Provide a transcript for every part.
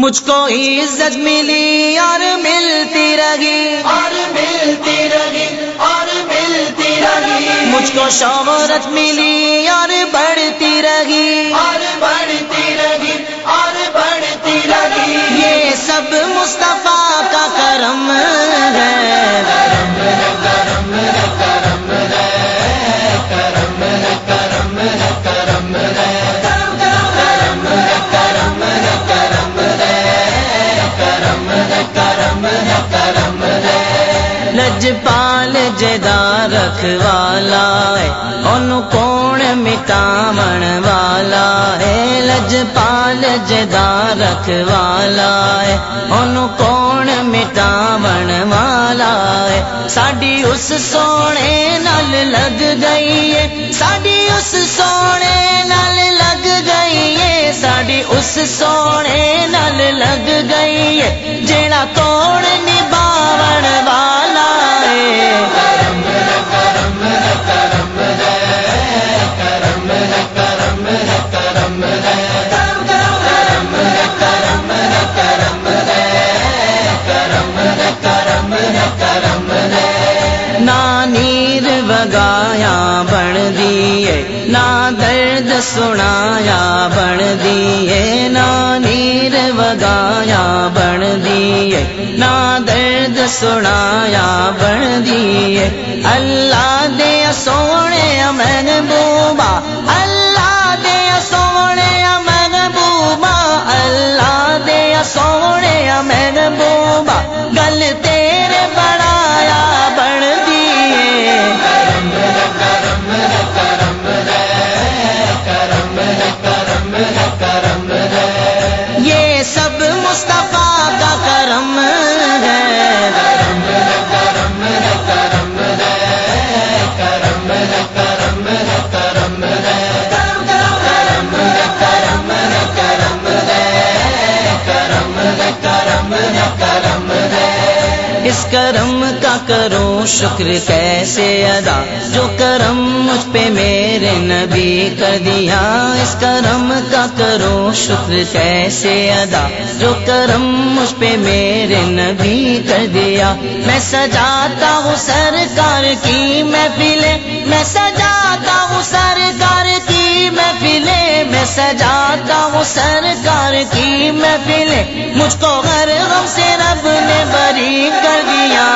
مجھ کو عزت ملی اور ملتی رہی۔ اور ملتی رہی اور ملتی رہی۔ مجھ کو شہرت ملی اور بڑھتی رہی۔ اور بڑھتی رہی۔ لج پال جدا رکھوالا ہے۔ ان کون مٹاون والا ہے۔ لج پال جدا رکھوالا ہے۔ ان کون مٹاون والا ہے۔ ساڈی اس سونے نال لگ گئی ہے۔ ساڈی اس سونے نال لگ گئی ہے۔ ساڈی اس سونے نال لگ گئی ہے۔ جیڑا کون نباون والا نیر وگایا بن دیے نہ درد سنایا بن دیے نہ نیر وگایا بن دیے نہ درد سنایا بن دیے اللہ دے سونے امن بوبا اللہ دے سونے امن بوبا اللہ دے سونے امن بوبا کرم کا کروں شکر کیسے ادا جو کرم مجھ پہ میرے نبی کر دیا اس کرم کا کروں شکر کیسے ادا جو کرم مجھ پہ میرے نبی کر دیا میں سجاتا ہوں سرکار کی محفلیں، میں سجاتا ہوں سرکار کی محفلیں، میں سجاتا ہوں سرکار کی محفل مجھ کو ہر غم سے رب نے بری کر دیا۔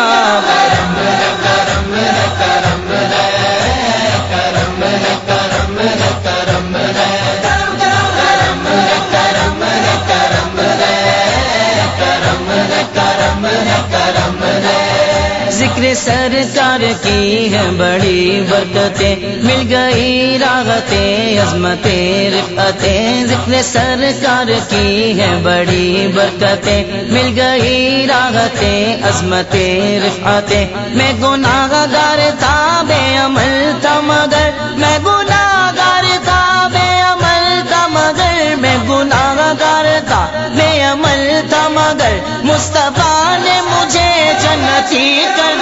ذکر سرکار کی ہے بڑی برکتیں۔ مل گئی راغتیں، عظمتیں رفتیں ذکر سرکار کی ہے بڑی برکتیں۔ مل گئی راغتیں، عظمتیں رفتیں میں گناہ گار تھا بے عمل تھا مگر، میں گناہ گار تھا بے عمل تھا مگر۔ میں گناہ گار تھا بے عمل تھا مگر۔ مصطفیٰ نے مجھے جنتی کر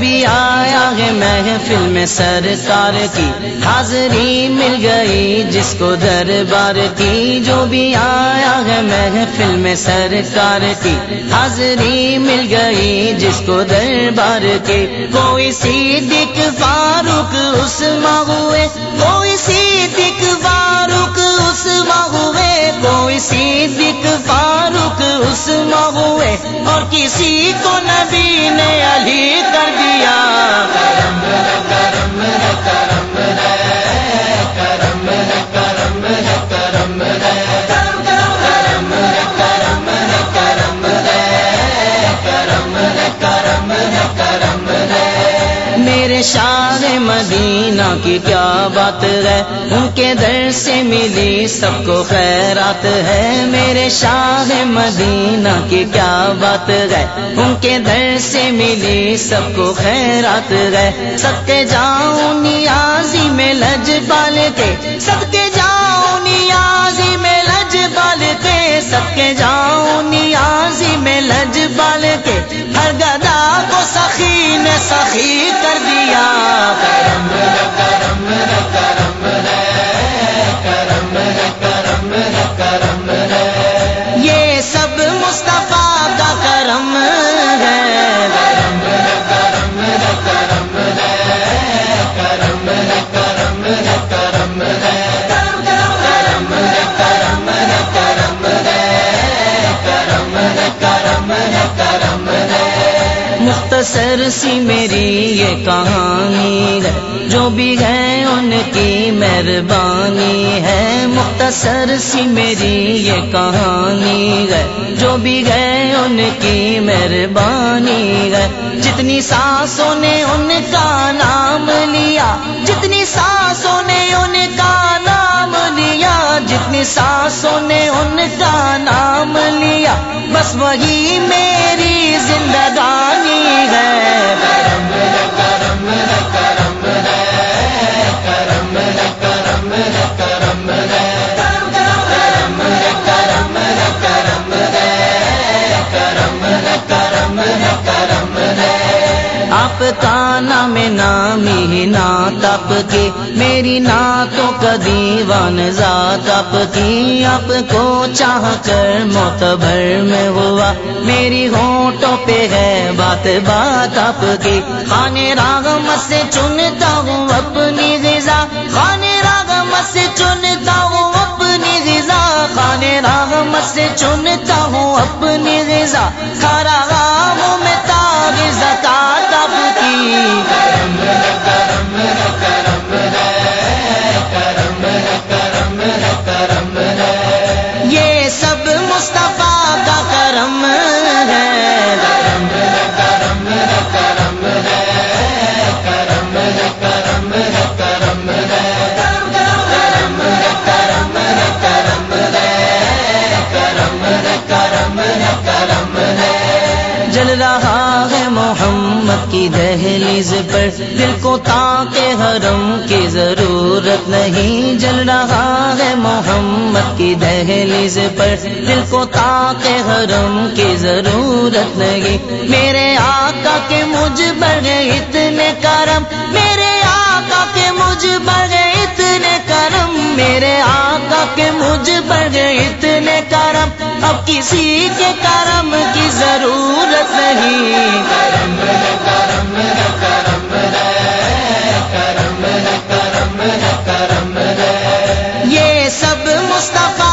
بھی آیا ہے محفل میں سرکار کی، حاضری مل گئی جس کو دربار کی۔ جو بھی آیا ہے محفل میں سرکار کی، حاضری مل گئی جس کو دربار کی۔ کوئی سی دکھ فاروق، اس ہوئے۔ کوئی سی نہ ہوئے اور کسی کو نبی نے علی کر دیا۔ کرم کرم کرم کرم کرم شاہ مدینہ کی کیا بات ہے؟ ان کے در سے ملی سب کو خیرات ہے۔ میرے شاہ مدینہ کی کیا بات ہے؟ ان کے در سے ملی سب کو خیرات ہے۔ سب کے جاؤں نیازی میں لج پال کے سب کے جاؤں نیازی میں لج پال کے سب کے جاؤں نیازی میں لج پال کے ہر گدا کو سخی سخی کر دیا کرم کرم کرم کرم کرم کرم یہ سب مصطفیٰ کا کرم ہے کرم کرم کرم کرم کرم کرم کرم کرم کرم کرم مختصر سی میری یہ کہانی ہے۔ جو بھی ہے ان کی مہربانی ہے۔ مختصر سی میری یہ کہانی ہے۔ جو بھی ہے ان کی مہربانی ہے۔ جتنی سانسوں نے ان کا نام لیا، جتنی سانسوں نے ان کا جتنی سانسوں نے ان کا نام لیا۔ بس وہی میری زندگانی ہے۔ آپ کا نام نامی ہی نات آپ کی، میری نعتوں کا دیوان ذات آپ کی۔ آپ کو چاہ کر معتبر میں ہوا۔ میری ہونٹوں پہ ہے بات بات آپ کی۔ خانے راغم سے چنتا ہوں اپنی غذا۔ خانے راغم سے چنتا ہوں اپنی غذا۔ خانے راغم سے چنتا ہوں اپنی غذا۔ کھا کی دہلیز پر دل کو تاکہ حرم کی ضرورت نہیں جل رہا ہے محمد کی دہلیز پر دل کو تاکہ حرم کی ضرورت نہیں۔ میرے آقا کے مجھ بڑے اتنے کرم، میرے آقا کے مجھ بڑے اتنے کرم۔ میرے آقا کے مجھ بڑے اتنے کسی کے کرم کی ضرورت نہیں۔ کرم کرم کرم کرم کرم یہ سب مصطفیٰ